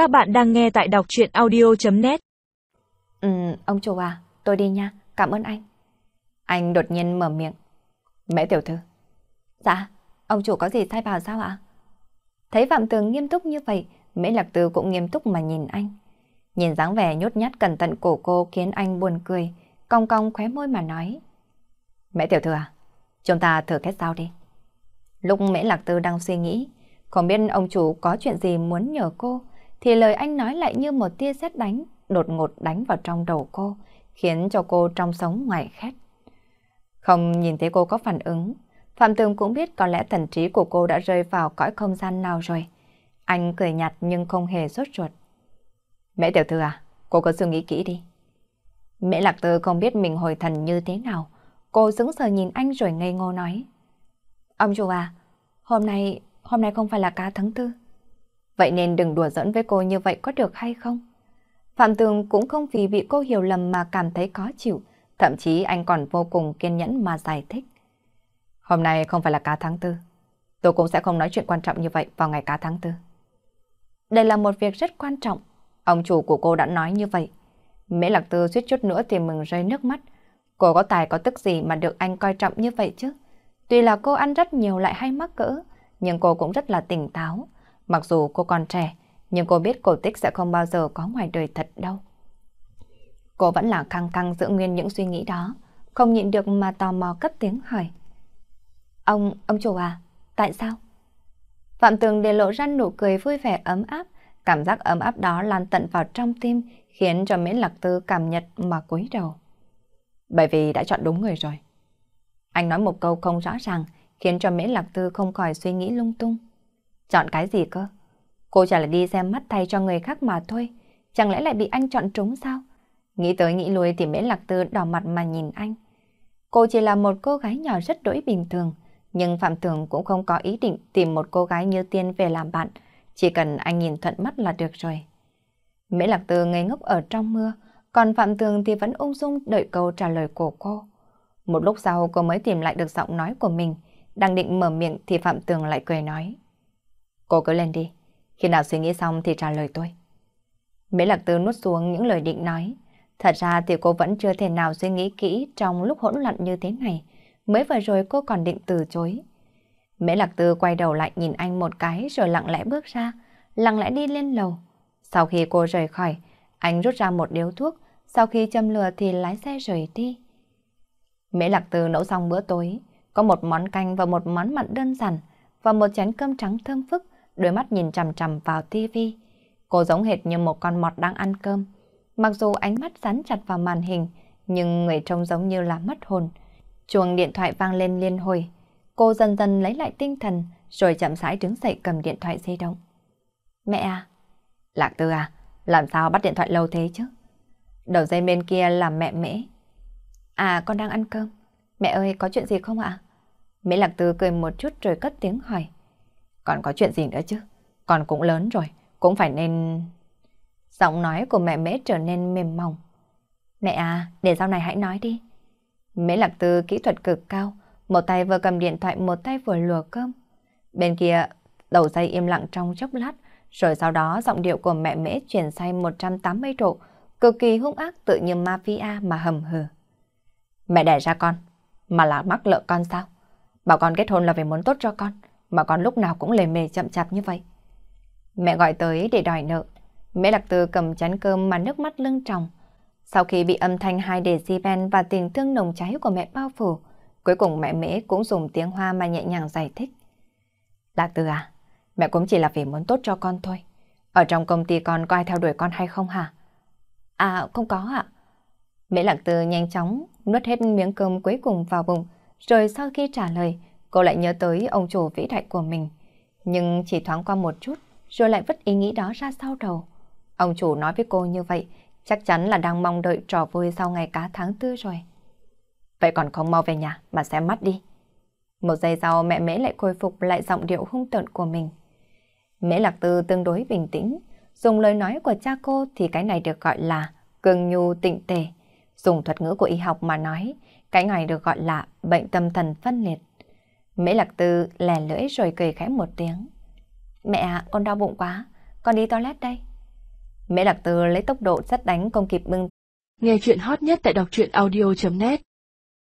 Các bạn đang nghe tại đọc chuyện audio.net Ừ, ông chủ à, tôi đi nha, cảm ơn anh. Anh đột nhiên mở miệng. Mẹ tiểu thư. Dạ, ông chủ có gì sai bảo sao ạ? Thấy Phạm Tường nghiêm túc như vậy, Mễ Lạc Tư cũng nghiêm túc mà nhìn anh. Nhìn dáng vẻ nhút nhát cẩn thận của cô khiến anh buồn cười, cong cong khóe môi mà nói. Mẹ tiểu thư à, chúng ta thử kết giao đi. Lúc Mễ Lạc Tư đang suy nghĩ, không biết ông chủ có chuyện gì muốn nhờ cô, thì lời anh nói lại như một tia sét đánh, đột ngột đánh vào trong đầu cô, khiến cho cô trong sống ngoài khét. Không nhìn thấy cô có phản ứng, Phạm Tường cũng biết có lẽ thần trí của cô đã rơi vào cõi không gian nào rồi. Anh cười nhạt nhưng không hề sốt ruột. Mẹ tiểu thư à, cô có suy nghĩ kỹ đi. Mẹ Lạc Tư không biết mình hồi thần như thế nào. Cô sững sờ nhìn anh rồi ngây ngô nói. Ông chủ à, hôm nay, hôm nay không phải là cá tháng tư. Vậy nên đừng đùa giỡn với cô như vậy có được hay không? Phạm Tường cũng không vì bị cô hiểu lầm mà cảm thấy khó chịu, thậm chí anh còn vô cùng kiên nhẫn mà giải thích. Hôm nay không phải là cá tháng tư, tôi cũng sẽ không nói chuyện quan trọng như vậy vào ngày cá tháng tư. Đây là một việc rất quan trọng, ông chủ của cô đã nói như vậy. Mễ Lạc Tư suýt chút nữa thì mừng rơi nước mắt. Cô có tài có tức gì mà được anh coi trọng như vậy chứ? Tuy là cô ăn rất nhiều lại hay mắc cỡ, nhưng cô cũng rất là tỉnh táo. Mặc dù cô còn trẻ, nhưng cô biết cổ tích sẽ không bao giờ có ngoài đời thật đâu. Cô vẫn là căng căng giữ nguyên những suy nghĩ đó, không nhịn được mà tò mò cất tiếng hỏi. Ông, ông chủ à, tại sao? Phạm Tường để lộ ra nụ cười vui vẻ ấm áp, cảm giác ấm áp đó lan tận vào trong tim, khiến cho Miễn Lạc Tư cảm nhận mà cúi đầu. Bởi vì đã chọn đúng người rồi. Anh nói một câu không rõ ràng, khiến cho Miễn Lạc Tư không khỏi suy nghĩ lung tung. Chọn cái gì cơ? Cô chỉ là đi xem mắt thay cho người khác mà thôi. Chẳng lẽ lại bị anh chọn trúng sao? Nghĩ tới nghĩ lui thì Mễ Lạc Tư đỏ mặt mà nhìn anh. Cô chỉ là một cô gái nhỏ rất đỗi bình thường. Nhưng Phạm Tường cũng không có ý định tìm một cô gái như Tiên về làm bạn. Chỉ cần anh nhìn thuận mắt là được rồi. Mễ Lạc Tư ngây ngốc ở trong mưa. Còn Phạm Tường thì vẫn ung dung đợi câu trả lời của cô. Một lúc sau cô mới tìm lại được giọng nói của mình. Đang định mở miệng thì Phạm Tường lại cười nói. Cô cứ lên đi. Khi nào suy nghĩ xong thì trả lời tôi. mỹ Lạc Tư nuốt xuống những lời định nói. Thật ra thì cô vẫn chưa thể nào suy nghĩ kỹ trong lúc hỗn loạn như thế này. Mới vừa rồi cô còn định từ chối. Mễ Lạc Tư quay đầu lại nhìn anh một cái rồi lặng lẽ bước ra, lặng lẽ đi lên lầu. Sau khi cô rời khỏi, anh rút ra một điếu thuốc, sau khi châm lửa thì lái xe rời đi. Mễ Lạc Tư nấu xong bữa tối, có một món canh và một món mặn đơn giản và một chén cơm trắng thơm phức đôi mắt nhìn chằm chằm vào tivi. Cô giống hệt như một con mọt đang ăn cơm. Mặc dù ánh mắt dán chặt vào màn hình, nhưng người trông giống như là mất hồn. Chuông điện thoại vang lên liên hồi. Cô dần dần lấy lại tinh thần, rồi chậm rãi đứng dậy cầm điện thoại di động. Mẹ à? Lạc Tư à? Làm sao bắt điện thoại lâu thế chứ? Đầu dây bên kia là mẹ mễ. À, con đang ăn cơm. Mẹ ơi, có chuyện gì không ạ? Mễ Lạc Tư cười một chút rồi cất tiếng hỏi. Còn có chuyện gì nữa chứ? Con cũng lớn rồi, cũng phải nên... Giọng nói của mẹ mễ trở nên mềm mỏng. Mẹ à, để sau này hãy nói đi. Mễ lạc tư kỹ thuật cực cao, một tay vừa cầm điện thoại, một tay vừa lùa cơm. Bên kia, đầu dây im lặng trong chốc lát, rồi sau đó giọng điệu của mẹ mễ chuyển sang 180 độ, cực kỳ hung ác tự như mafia mà hầm hừ. Mẹ đẻ ra con, mà là mắc lợ con sao? Bảo con kết hôn là vì muốn tốt cho con mà con lúc nào cũng lề mề chậm chạp như vậy. Mẹ gọi tới để đòi nợ. Mẹ Lạc Tư cầm chén cơm mà nước mắt lưng tròng. Sau khi bị âm thanh hai đề decibel và tình thương nồng cháy của mẹ bao phủ, cuối cùng mẹ Mễ cũng dùng tiếng Hoa mà nhẹ nhàng giải thích. Lạc Tư à, mẹ cũng chỉ là vì muốn tốt cho con thôi. Ở trong công ty con có ai theo đuổi con hay không hả? À, không có ạ. Mẹ Lạc Tư nhanh chóng nuốt hết miếng cơm cuối cùng vào bụng, rồi sau khi trả lời, cô lại nhớ tới ông chủ vĩ đại của mình. Nhưng chỉ thoáng qua một chút, rồi lại vứt ý nghĩ đó ra sau đầu. Ông chủ nói với cô như vậy, chắc chắn là đang mong đợi trò vui sau ngày cá tháng tư rồi. Vậy còn không mau về nhà mà xem mắt đi. Một giây sau mẹ mễ lại khôi phục lại giọng điệu hung tợn của mình. Mễ Lạc Tư tương đối bình tĩnh, dùng lời nói của cha cô thì cái này được gọi là cường nhu tịnh tề. Dùng thuật ngữ của y học mà nói, cái này được gọi là bệnh tâm thần phân liệt. Mễ Lạc Tư lè lưỡi rồi cười khẽ một tiếng. Mẹ à, con đau bụng quá, con đi toilet đây. Mễ Lạc Tư lấy tốc độ rất đánh công kịp bưng. Nghe chuyện hot nhất tại đọc truyện audio.net